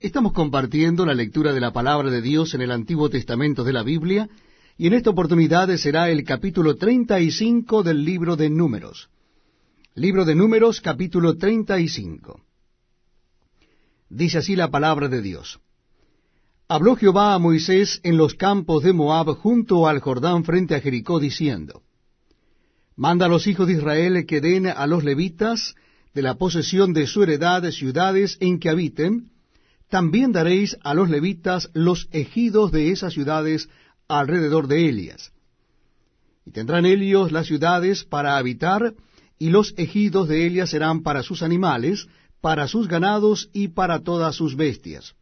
Estamos compartiendo la lectura de la palabra de Dios en el Antiguo Testamento de la Biblia, y en esta oportunidad será el capítulo 35 del libro de Números. Libro de Números, capítulo 35. Dice así la palabra de Dios. Habló Jehová a Moisés en los campos de Moab junto al Jordán frente a Jericó, diciendo, Manda a los hijos de Israel que den a los levitas de la posesión de su heredad ciudades en que habiten, también daréis a los levitas los ejidos de esas ciudades alrededor de ellas. Y tendrán ellos las ciudades para habitar, y los ejidos de ellas serán para sus animales, para sus ganados y para todas sus bestias.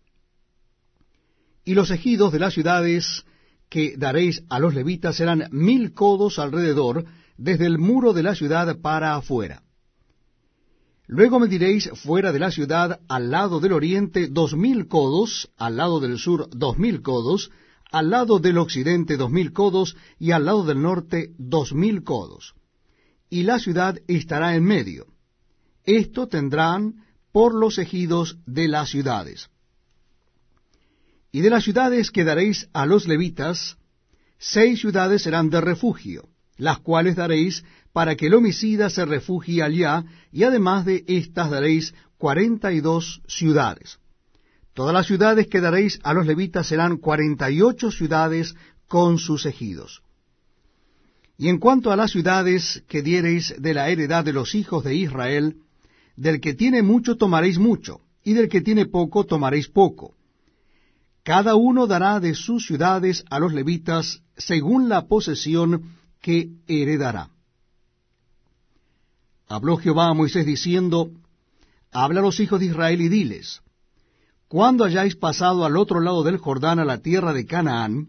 Y los ejidos de las ciudades que daréis a los levitas serán mil codos alrededor, desde el muro de la ciudad para afuera. Luego mediréis fuera de la ciudad al lado del oriente dos mil codos, al lado del sur dos mil codos, al lado del occidente dos mil codos y al lado del norte dos mil codos. Y la ciudad estará en medio. Esto tendrán por los ejidos de las ciudades. Y de las ciudades que daréis a los levitas, seis ciudades serán de refugio, las cuales daréis para que el homicida se refugie allá, y además de éstas daréis cuarenta y dos ciudades. Todas las ciudades que daréis a los levitas serán cuarenta y ocho ciudades con sus ejidos. Y en cuanto a las ciudades que diereis de la heredad de los hijos de Israel, del que tiene mucho tomaréis mucho, y del que tiene poco tomaréis poco. Cada uno dará de sus ciudades a los levitas según la posesión que heredará. Habló Jehová a Moisés diciendo, Habla a los hijos de Israel y diles, Cuando hayáis pasado al otro lado del Jordán a la tierra de Canaán,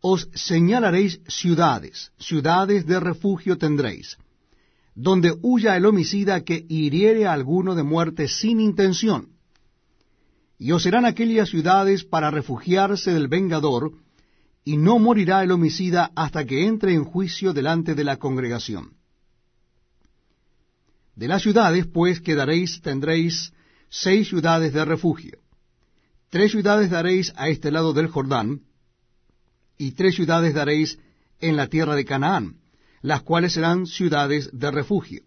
os señalaréis ciudades, ciudades de refugio tendréis, donde huya el homicida que hiriere a alguno de muerte sin intención. Y os serán aquellas ciudades para refugiarse del vengador, y no morirá el homicida hasta que entre en juicio delante de la congregación. De las ciudades, pues, que daréis, tendréis seis ciudades de refugio. Tres ciudades daréis a este lado del Jordán, y tres ciudades daréis en la tierra de Canaán, las cuales serán ciudades de refugio.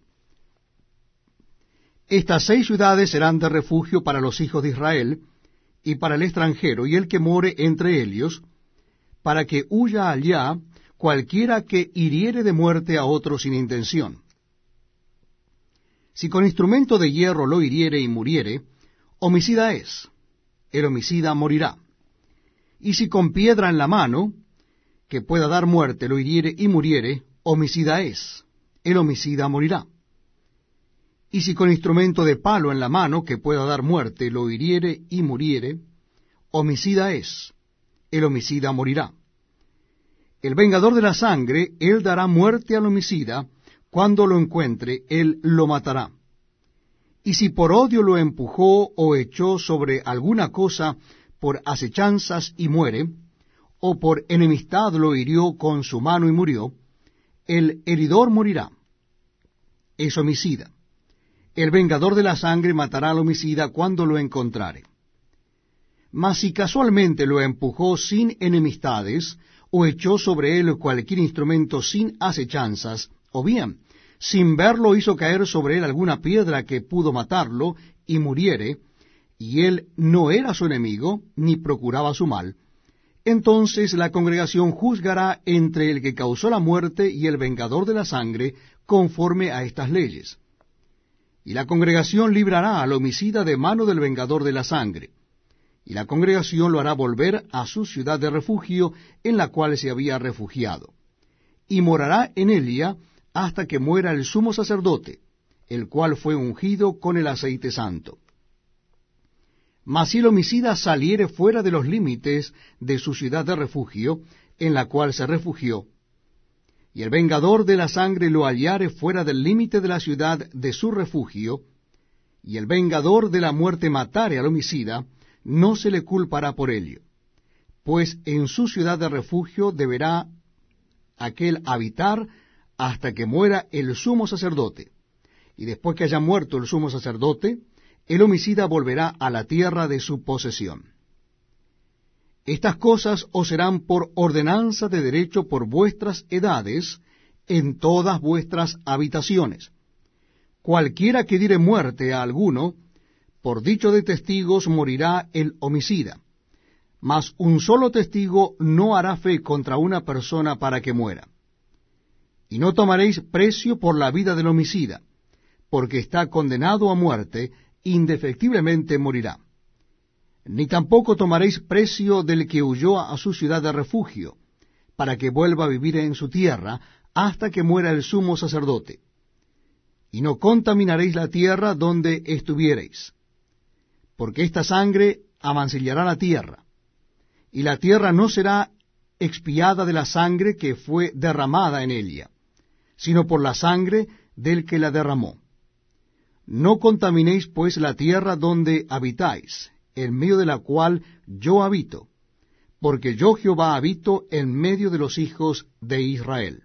Estas seis ciudades serán de refugio para los hijos de Israel, y para el extranjero, y el que more entre ellos, para que huya allá cualquiera que hiriere de muerte a otro sin intención. Si con instrumento de hierro lo hiriere y muriere, homicida es, el homicida morirá. Y si con piedra en la mano, que pueda dar muerte, lo hiriere y muriere, homicida es, el homicida morirá. Y si con instrumento de palo en la mano, que pueda dar muerte, lo hiriere y muriere, homicida es, el homicida morirá. El vengador de la sangre, él dará muerte al homicida, cuando lo encuentre, él lo matará. Y si por odio lo empujó o echó sobre alguna cosa por acechanzas y muere, o por enemistad lo hirió con su mano y murió, el heridor morirá. Es homicida. El vengador de la sangre matará al homicida cuando lo encontrare. Mas si casualmente lo empujó sin enemistades, o echó sobre él cualquier instrumento sin acechanzas, o bien, sin verlo hizo caer sobre él alguna piedra que pudo matarlo, y muriere, y él no era su enemigo, ni procuraba su mal, entonces la congregación juzgará entre el que causó la muerte y el vengador de la sangre, conforme a estas leyes. Y la congregación librará al homicida de mano del vengador de la sangre, y la congregación lo hará volver a su ciudad de refugio en la cual se había refugiado, y morará en Elia hasta que muera el sumo sacerdote, el cual fue ungido con el aceite santo. Mas si el homicida saliere fuera de los límites de su ciudad de refugio, en la cual se refugió, y el vengador de la sangre lo hallare fuera del límite de la ciudad de su refugio, y el vengador de la muerte matare al homicida, no se le culpará por ello, pues en su ciudad de refugio deberá aquel habitar hasta que muera el sumo sacerdote. Y después que haya muerto el sumo sacerdote, el homicida volverá a la tierra de su posesión. Estas cosas os serán por ordenanza de derecho por vuestras edades en todas vuestras habitaciones. Cualquiera que diere muerte a alguno, por dicho de testigos morirá el homicida. Mas un solo testigo no hará fe contra una persona para que muera. Y no tomaréis precio por la vida del homicida, porque está condenado a muerte, indefectiblemente morirá. Ni tampoco tomaréis precio del que huyó a su ciudad de refugio, para que vuelva a vivir en su tierra hasta que muera el sumo sacerdote. Y no contaminaréis la tierra donde estuviereis, porque esta sangre amancillará la tierra, y la tierra no será expiada de la sangre que fue derramada en ella, sino por la sangre del que la derramó. No contaminéis pues la tierra donde habitáis, en medio de la cual yo habito, porque yo Jehová habito en medio de los hijos de Israel.